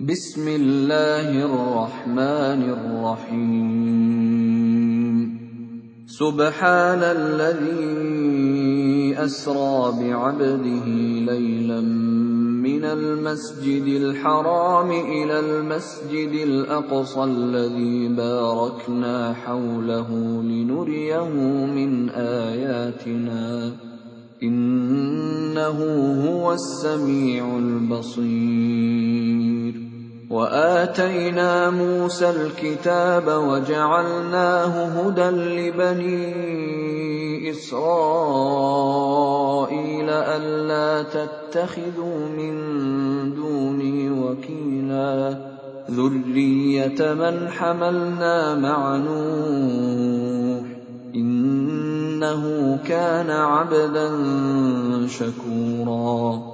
بسم الله الرحمن الرحيم. سبحان الذي أسرى بعبده ليلا من المسجد الحرام إلى المسجد الأقصى الذي باركنا حوله لنريه من آياتنا. إنه هو السميع البصير. وآتينا موسى الكتاب وجعلناه هدى لبني إسرائيل ألا تتخذوا من دوني وكيلا. ذرية من حملنا مع نوح إنه كان عبدا شكورا.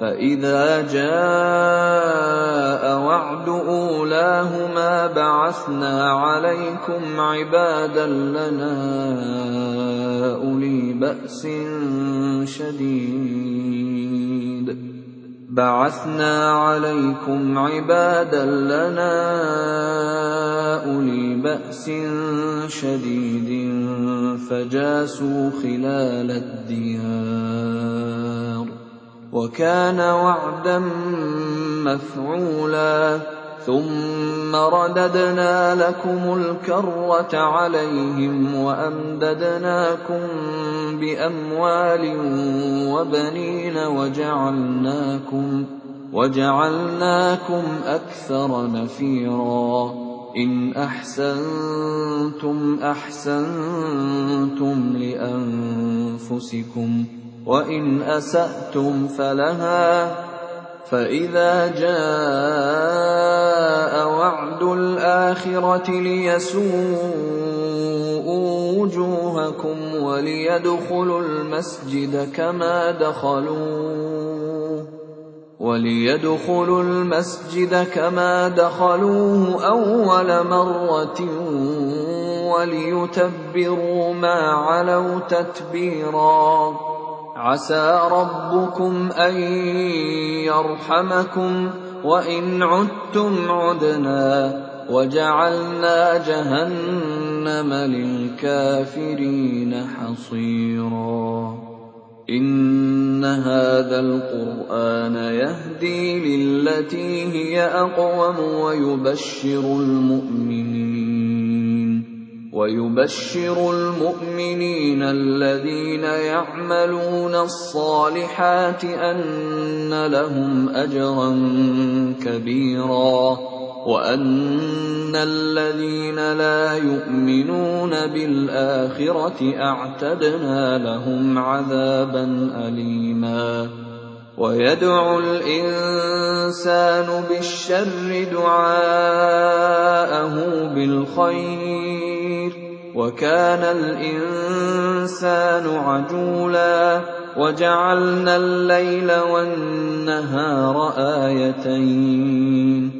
فَإِذَا جَاءَ وَعْدُ أُولَاهُمَا بَعَثْنَا عَلَيْكُمْ عِبَادًا لَّنَا أُولِي بَأْسٍ شَدِيدٍ بعثنا عليكم عبادا لنا أولي بأس شديد فجاسوا خلال الديار وَكَانَ وَعْدًا مَّفْعُولًا. ثُمَّ رَدَدْنَا لَكُمُ الْكَرَّةَ عَلَيْهِمْ وَأَمْدَدْنَاكُم بِأَمْوَالٍ وَبَنِينَ وَجَعَلْنَاكُمْ وَجَعَلْنَاكُمْ أَكْثَرَ نَفِيرًا. إِنْ أَحْسَنتُمْ أَحْسَنتُمْ لِأَنفُسِكُمْ. وَإِنْ أَسَأْتُمْ فَلَهَا ۚ فَإِذَا جَاءَ وَعْدُ الْآخِرَةِ لِيَسُوءُوا وُجُوهَكُمْ وَلِيَدْخُلُوا الْمَسْجِدَ كَمَا دَخَلُوهُ وَلِيَدْخُلُوا الْمَسْجِدَ كَمَا دَخَلُوهُ أَوَّلَ مَرَّةٍ وَلِيُتَبِّرُوا مَا عَلَوْا تَتْبِيرًا. عَسَىٰ رَبُّكُمْ أَن يَرْحَمَكُمْ ۚ وَإِنْ عُدتُّمْ عُدْنَا ۘ وَجَعَلْنَا جَهَنَّمَ لِلْكَافِرِينَ حَصِيرًا. إِنَّ هَٰذَا الْقُرْآنَ يَهْدِي لِلَّتِي هِيَ أَقْوَمُ وَيُبَشِّرُ الْمُؤْمِنِينَ. وَيُبَشِّرُ الْمُؤْمِنِينَ الَّذِينَ يَعْمَلُونَ الصَّالِحَاتِ أَنَّ لَهُمْ أَجْرًا كَبِيرًا وَأَنَّ الَّذِينَ لَا يُؤْمِنُونَ بِالْآخِرَةِ أَعْتَدْنَا لَهُمْ عَذَابًا أَلِيمًا وَيَدْعُ الْإِنسَانُ بِالشَّرِّ دُعَاءَهُ بِالْخَيْرِ. وَكَانَ الْإِنسَانُ عَجُولًا وَجَعَلْنَا اللَّيْلَ وَالنَّهَارَ آيَتَيْنِ.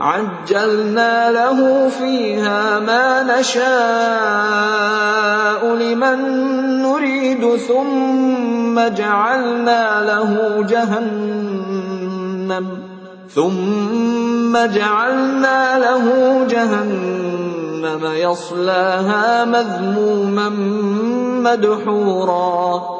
عَجَّلْنَا لَهُ فِيهَا مَا نَشَاءُ لِمَن نُّرِيدُ ثُمَّ جَعَلْنَا لَهُ جَهَنَّمَ يَصْلَاهَا مَذْمُومًا مَّدْحُورًا.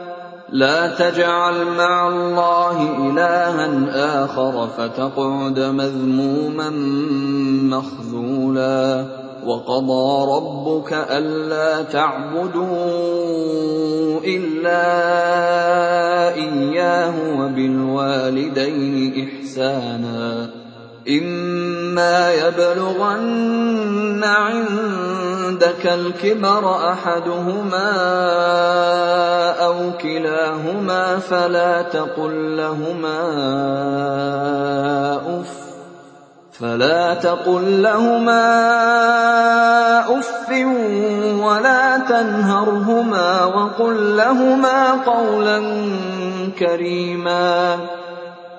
لَا تَجْعَلْ مَعَ اللَّهِ إِلَٰهًا آخَرَ فَتَقْعُدَ مَذْمُومًا مَّخْذُولًا. وَقَضَىٰ رَبُّكَ أَلَّا تَعْبُدُوا إِلَّا إِيَّاهُ وَبِالْوَالِدَيْنِ إِحْسَانًا ۚ. إِمَّا يَبْلُغَنَّ عِندَكَ الْكِبَرَ أَحَدُهُمَا أَوْ كِلَاهُمَا فَلَا تَقُل لَّهُمَا أُفٍّ وَلَا تَنْهَرْهُمَا وَقُل لَّهُمَا قَوْلًا كَرِيمًا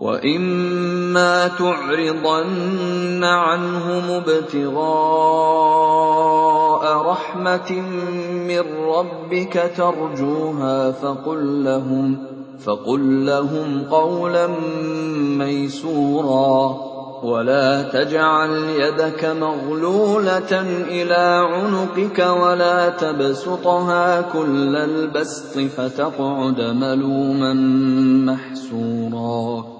وَإِمَّا تُعْرِضَنَّ عَنْهُمُ ابْتِغَاءَ رَحْمَةٍ مِّن رَّبِّكَ تَرْجُوهَا فَقُل لَّهُمْ قَوْلًا مَّيْسُورًا وَلَا تَجْعَلْ يَدَكَ مَغْلُولَةً إِلَىٰ عُنُقِكَ وَلَا تَبْسُطْهَا كُلَّ الْبَسْطِ فَتَقْعُدَ مَلُومًا مَّحْسُورًا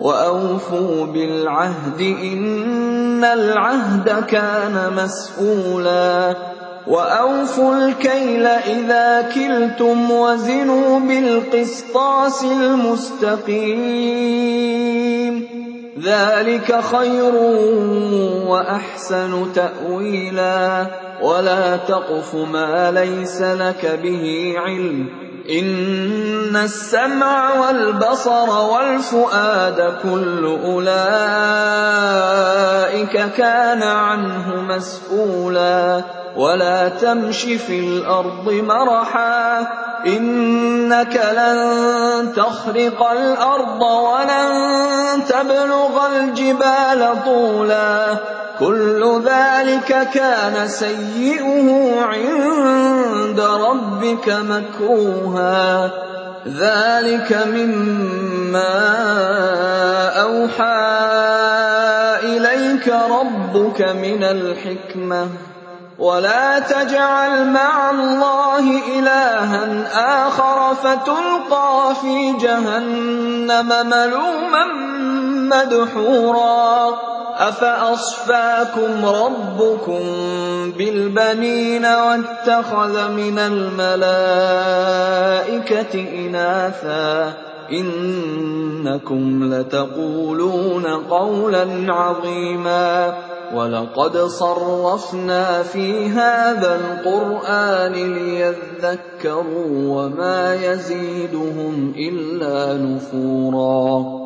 واوفوا بالعهد ان العهد كان مسئولا واوفوا الكيل اذا كلتم وزنوا بالقسطاس المستقيم ذلك خير واحسن تاويلا ولا تقف ما ليس لك به علم إن السمع والبصر والفؤاد كل أولئك كان عنه مسؤولا ولا تمش في الأرض مرحا إنك لن تخرق الأرض ولن تبلغ الجبال طولا كل ذلك كان سيئه عند ربك مكروها. ذلك مما أوحى إليك ربك من الحكمة. ولا تجعل مع الله إلها آخر فتلقى في جهنم ملوما مدحورا. أفأصفاكم ربكم بالبنين واتخذ من الملائكة إناثا إنكم لتقولون قولا عظيما ولقد صرفنا في هذا القرآن ليذكروا وما يزيدهم إلا نفورا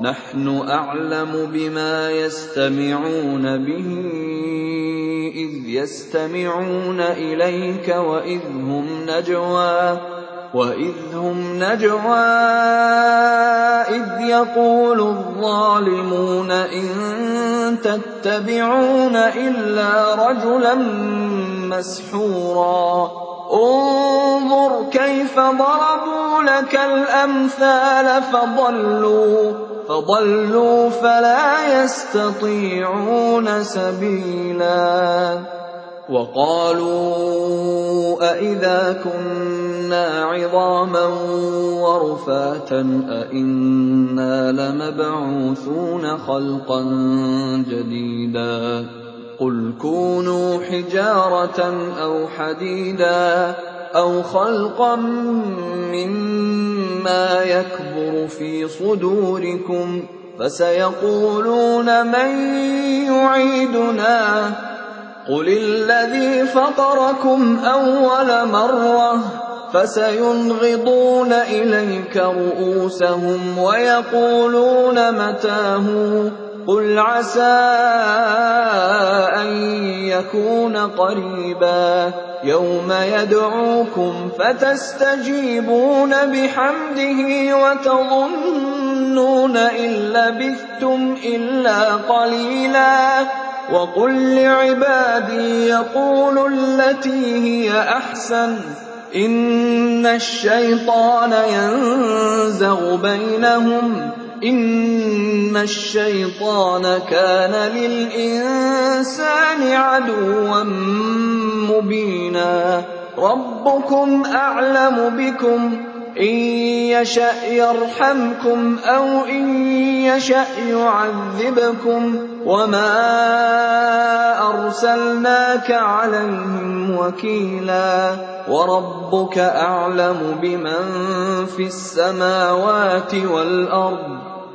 نحن أعلم بما يستمعون به إذ يستمعون إليك وإذ هم نجوى وإذ هم نجوى إذ يقول الظالمون إن تتبعون إلا رجلا مسحورا. انظر كيف ضربوا لك الأمثال فضلوا. فضلوا فلا يستطيعون سبيلا. وقالوا أإذا كنا عظاما ورفاتا أإنا لمبعوثون خلقا جديدا. قل كونوا حجارة أو حديدا. أَوْ خَلْقًا مِّمَّا يَكْبُرُ فِي صُدُورِكُمْ ۖ فَسَيَقُولُونَ مَن يُعِيدُنَا قل الذي فطركم أول مرة فسينغضون إليك رؤوسهم ويقولون متاه قل عسى أن يكون قريبا يوم يدعوكم فتستجيبون بحمده وتظنون إن لبثتم إلا قليلا وقل لعبادي يقولوا التي هي أحسن إن الشيطان ينزغ بينهم إِنَّ الشَّيْطَانَ كَانَ لِلْإِنسَانِ عَدُوًّا مُّبِينًا رَبُّكُمْ أَعْلَمُ بِكُمْ ۖ إِن يَشَأْ يَرْحَمْكُمْ أَوْ إِن يَشَأْ يُعَذِّبْكُمْ ۖ وَمَا أَرْسَلْنَاكَ عَلَيْهِمْ وَكِيلًا وَرَبُّكَ أَعْلَمُ بِمَن فِي السَّمَاوَاتِ وَالْأَرْضِ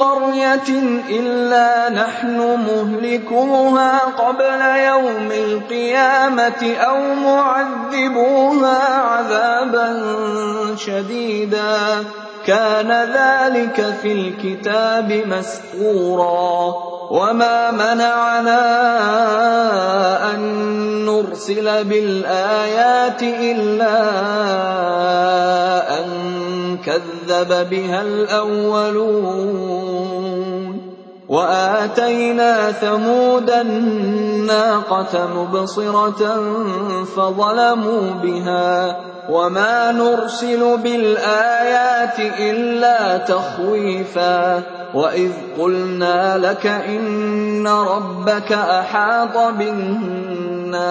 قَرْيَةٍ إِلَّا نَحْنُ مُهْلِكُوهَا قَبْلَ يَوْمِ الْقِيَامَةِ أَوْ مُعَذِّبُوهَا عَذَابًا شَدِيدًا ۚ. كَانَ ذَٰلِكَ فِي الْكِتَابِ مَسْطُورًا. وَمَا مَنَعَنَا أَن نُّرْسِلَ بِالْآيَاتِ إِلَّا أَن كَذَّبَ بِهَا الْأَوَّلُونَ. وَآتَيْنَا ثَمُودَ النَّاقَةَ مُبْصِرَةً فَظَلَمُوا بِهَا ۚ وَمَا نُرْسِلُ بِالْآيَاتِ إِلَّا تَخْوِيفًا وَإِذْ قُلْنَا لَكَ إِنَّ رَبَّكَ أَحَاطَ بِالنَّاسِ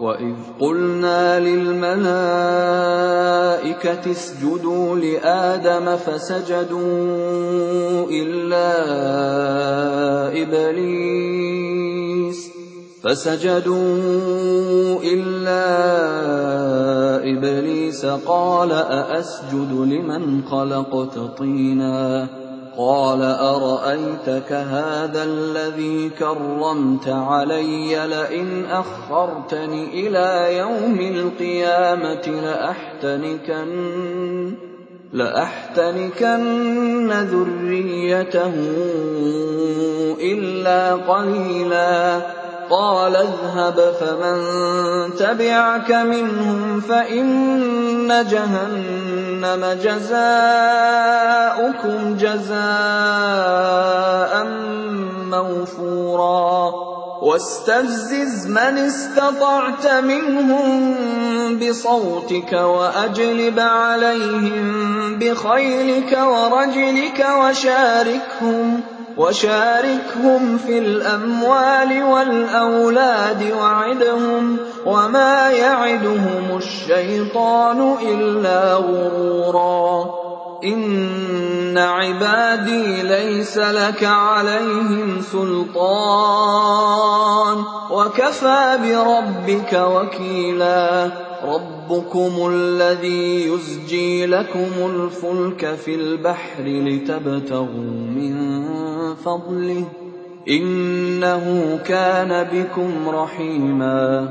وَإِذْ قُلْنَا لِلْمَلَائِكَةِ اسْجُدُوا لِآدَمَ فَسَجَدُوا إِلَّا إِبْلِيسَ فَسَجَدُوا إِلَّا إِبْلِيسَ قَالَ أَأَسْجُدُ لِمَنْ خَلَقْتَ طِينًا قَالَ أَرَأَيْتَكَ هَٰذَا الَّذِي كَرَّمْتَ عَلَيَّ لَئِنْ أَخَّرْتَنِ إِلَىٰ يَوْمِ الْقِيَامَةِ لَأَحْتَنِكَنَّ ذُرِّيَّتَهُ إِلَّا قَلِيلًا. قَالَ اذْهَبْ فَمَن تَبِعَكَ مِنْهُمْ فَإِنَّ جَهَنَّمَ جَزَاؤُكُمْ جَزَاءً مَّوْفُورًا. وَاسْتَفْزِزْ مَنِ اسْتَطَعْتَ مِنْهُم بِصَوْتِكَ وَأَجْلِبْ عَلَيْهِم بِخَيْلِكَ وَرَجِلِكَ وَشَارِكْهُمْ. فِي الْأَمْوَالِ وَالْأَوْلَادِ وَعِدْهُمْ ۚ وَمَا يَعِدُهُمُ الشَّيْطَانُ إِلَّا غُرُورًا. إِنَّ عِبَادِي لَيْسَ لَكَ عَلَيْهِمْ سُلْطَانٌ ۚ. وَكَفَىٰ بِرَبِّكَ وَكِيلًا. رَّبُّكُمُ الَّذِي يُزْجِي لَكُمُ الْفُلْكَ فِي الْبَحْرِ لِتَبْتَغُوا مِن فَضْلِهِ إِنَّهُ كَانَ بِكُمْ رَحِيمًا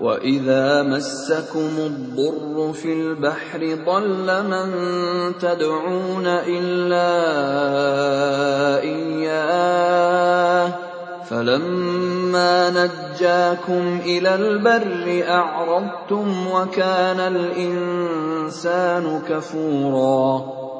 وَإِذَا مَسَّكُمُ الضُّرُّ فِي الْبَحْرِ ضَلَّ مَن تَدْعُونَ إِلَّا إِيَّاهُ فَلَمَّا نَجَّاكُمْ إِلَى الْبَرِّ أَعْرَضْتُمْ وَكَانَ الْإِنسَانُ كَفُورًا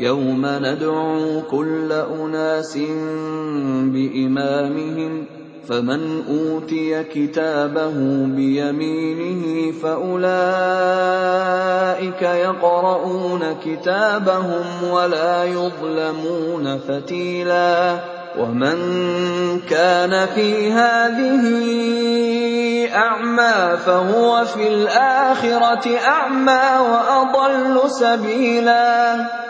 يَوْمَ نَدْعُو كُلَّ أُنَاسٍ بِإِمَامِهِمْ ۖ فَمَنْ أُوتِيَ كِتَابَهُ بِيَمِينِهِ فَأُولَٰئِكَ يَقْرَءُونَ كِتَابَهُمْ وَلَا يُظْلَمُونَ فَتِيلًا. وَمَن كَانَ فِي هَٰذِهِ أَعْمَىٰ فَهُوَ فِي الْآخِرَةِ أَعْمَىٰ وَأَضَلُّ سَبِيلًا.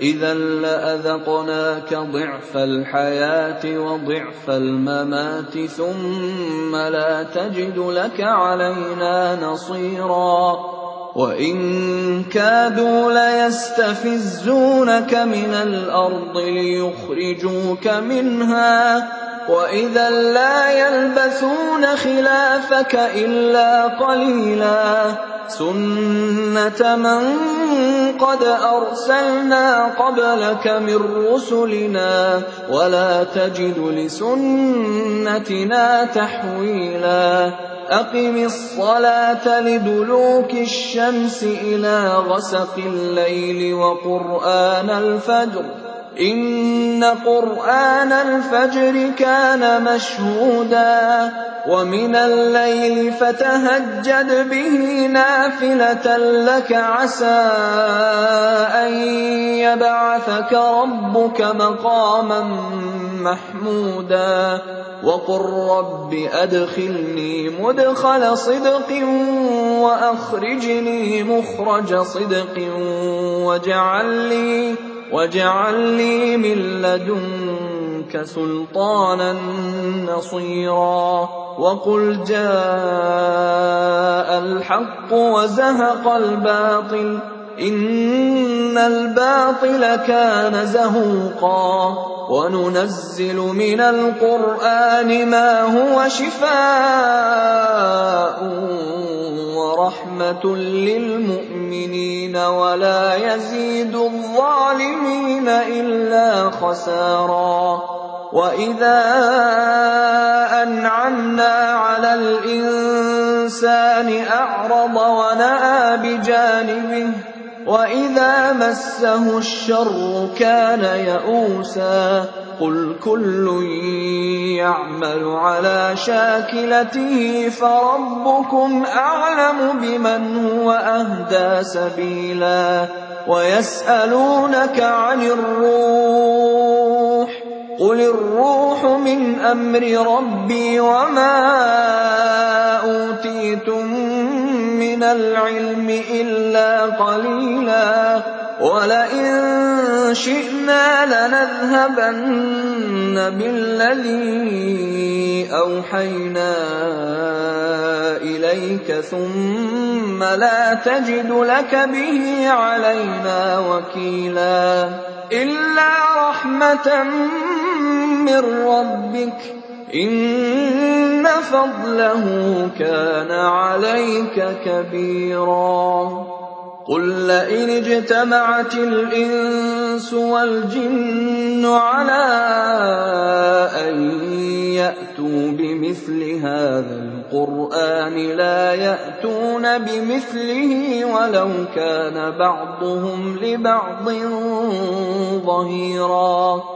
إِذًا لَّأَذَقْنَاكَ ضِعْفَ الْحَيَاةِ وَضِعْفَ الْمَمَاتِ ثُمَّ لَا تَجِدُ لَكَ عَلَيْنَا نَصِيرًا. وَإِن كَادُوا لَيَسْتَفِزُّونَكَ مِنَ الْأَرْضِ لِيُخْرِجُوكَ مِنْهَا ۖ. وَإِذًا لَّا يَلْبَثُونَ خِلَافَكَ إِلَّا قَلِيلًا سُنَّةَ مَن قَدْ أَرْسَلْنَا قَبْلَكَ مِن رُّسُلِنَا ۖ وَلَا تَجِدُ لِسُنَّتِنَا تَحْوِيلًا أَقِمِ الصَّلَاةَ لِدُلُوكِ الشَّمْسِ إِلَىٰ غَسَقِ اللَّيْلِ وَقُرْآنَ الْفَجْرِ ۖ إِنَّ قُرْآنَ الْفَجْرِ كَانَ مَشْهُودًا وَمِنَ اللَّيْلِ فَتَهَجَّدْ بِهِ نَافِلَةً لَّكَ عَسَىٰ أَن يَبْعَثَكَ رَبُّكَ مَقَامًا مَّحْمُودًا وَقُل رَّبِّ أَدْخِلْنِي مُدْخَلَ صِدْقٍ وَأَخْرِجْنِي مُخْرَجَ صِدْقٍ وَاجْعَل لِّي مِن لَّدُنكَ سُلْطَانًا نَّصِيرًا وَقُلْ جَاءَ الْحَقُّ وَزَهَقَ الْبَاطِلُ ۚ إِنَّ الْبَاطِلَ كَانَ زَهُوقًا وَنُنَزِّلُ مِنَ الْقُرْآنِ مَا هُوَ شِفَاءٌ وَرَحْمَةٌ لِّلْمُؤْمِنِينَ وَلَا يَزِيدُ الظَّالِمِينَ إِلَّا خَسَارًا وَإِذَا أَنْعَمْنَا عَلَى الْإِنسَانِ أَعْرَضَ وَنَأَىٰ بِجَانِبِهِ وَإِذَا مَسَّهُ الشَّرُّ كَانَ يَئُوسًا قُلْ كُلٌّ يَعْمَلُ عَلَىٰ شَاكِلَتِهِ فَرَبُّكُمْ أَعْلَمُ بِمَنْ هُوَ أَهْدَىٰ سَبِيلًا وَيَسْأَلُونَكَ عَنِ الرُّوحِ ۖ قُلِ الرُّوحُ مِنْ أَمْرِ رَبِّي وَمَا أُوتِيتُم مِّنَ الْعِلْمِ إِلَّا قَلِيلًا. وَلَئِن شِئْنَا لَنَذْهَبَنَّ بِالَّذِي أَوْحَيْنَا إِلَيْكَ ثُمَّ لَا تَجِدُ لَكَ بِهِ عَلَيْنَا وَكِيلًا. إِلَّا رَحْمَةً مِّن رَّبِّكَ ۚ. إِنَّ فَضْلَهُ كَانَ عَلَيْكَ كَبِيرًا قُل لَّئِنِ اجْتَمَعَتِ الْإِنسُ وَالْجِنُّ عَلَىٰ أَن يَأْتُوا بِمِثْلِ هَٰذَا الْقُرْآنِ لَا يَأْتُونَ بِمِثْلِهِ وَلَوْ كَانَ بَعْضُهُمْ لِبَعْضٍ ظَهِيرًا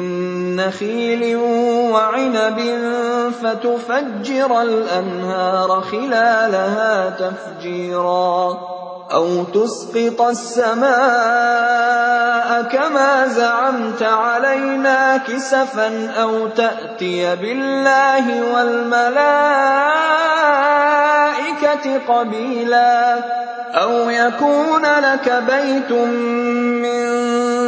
مِّن نَّخِيلٍ وَعِنَبٍ فَتُفَجِّرَ الْأَنْهَارَ خِلَالَهَا تَفْجِيرًا أَوْ تُسْقِطَ السَّمَاءَ كَمَا زَعَمْتَ عَلَيْنَا كِسَفًا أَوْ تَأْتِيَ بِاللَّهِ وَالْمَلَائِكَةِ قَبِيلًا أَوْ يَكُونَ لَكَ بَيْتٌ مِّن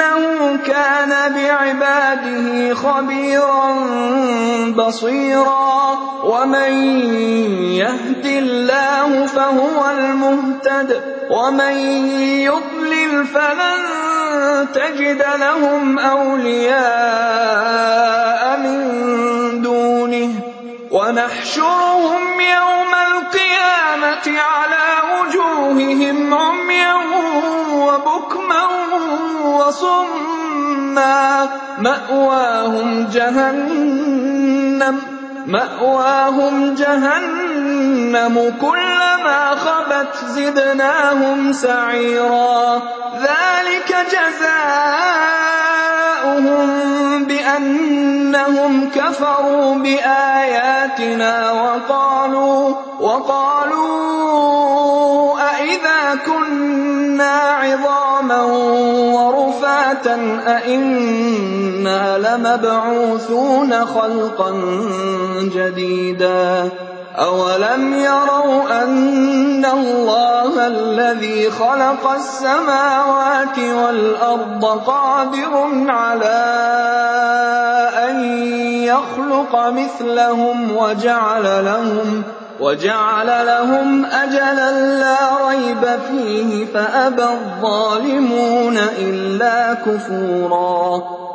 إِنَّهُ كَانَ بِعِبَادِهِ خَبِيرًا بَصِيرًا وَمَن يَهْدِ اللَّهُ فَهُوَ الْمُهْتَدِ ۖ وَمَن يُضْلِلْ فَلَن تَجِدَ لَهُمْ أَوْلِيَاءَ مِن دُونِهِ ۖ وَنَحْشُرُهُمْ يَوْمَ الْقِيَامَةِ عَلَىٰ وُجُوهِهِمْ عُمْيًا وَبُكْمًا وَصُمًّا مَّأْوَاهُمْ جَهَنَّمُ كُلَّمَا خَبَتْ زِدْنَاهُمْ سَعِيرًا. ذَٰلِكَ جَزَاؤُهُم بِأَنَّهُمْ كَفَرُوا بِآيَاتِنَا وَقَالُوا أَإِذَا كُنَّا عِظَامًا وَرُفَاتًا أَإِنَّا لَمَبْعُوثُونَ خَلْقًا جَدِيدًا. أَوَلَمْ يَرَوْا أَنَّ اللَّهَ الَّذِي خَلَقَ السَّمَاوَاتِ وَالْأَرْضَ قَادِرٌ عَلَىٰ أَن يَخْلُقَ مِثْلَهُمْ وَجَعَلَ لَهُمْ أَجَلًا لَّا رَيْبَ فِيهِ فَأَبَى الظَّالِمُونَ إِلَّا كُفُورًا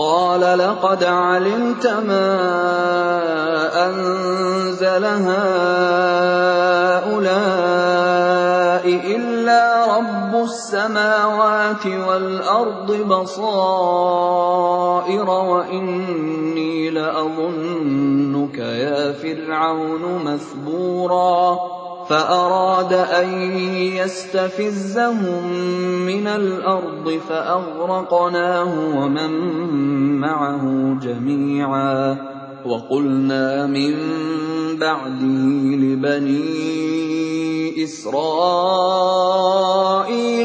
قال لقد علمت ما أنزل هؤلاء إلا رب السماوات والأرض بصائر وإني لأظنك يا فرعون مثبورا فأراد أن يستفزهم من الأرض فأغرقناه ومن معه جميعا. وقلنا من بعده لبني إسرائيل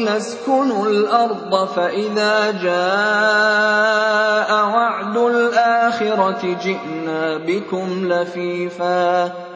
اسكنوا الأرض فإذا جاء وعد الآخرة جئنا بكم لفيفا.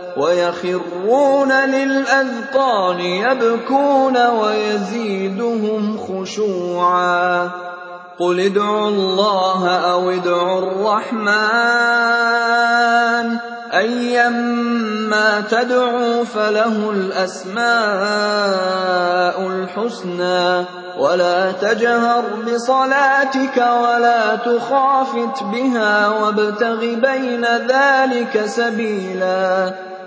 وَيَخِرُّونَ لِلْأَذْقَانِ يَبْكُونَ وَيَزِيدُهُمْ خُشُوعًا ۩ قُلِ ادْعُوا اللَّهَ أَوِ ادْعُوا الرَّحْمَٰنَ ۖ. أَيًّا مَّا تَدْعُوا فَلَهُ الْأَسْمَاءُ الْحُسْنَىٰ ۚ. وَلَا تَجْهَرْ بِصَلَاتِكَ وَلَا تُخَافِتْ بِهَا وَابْتَغِ بَيْنَ ذَٰلِكَ سَبِيلًا.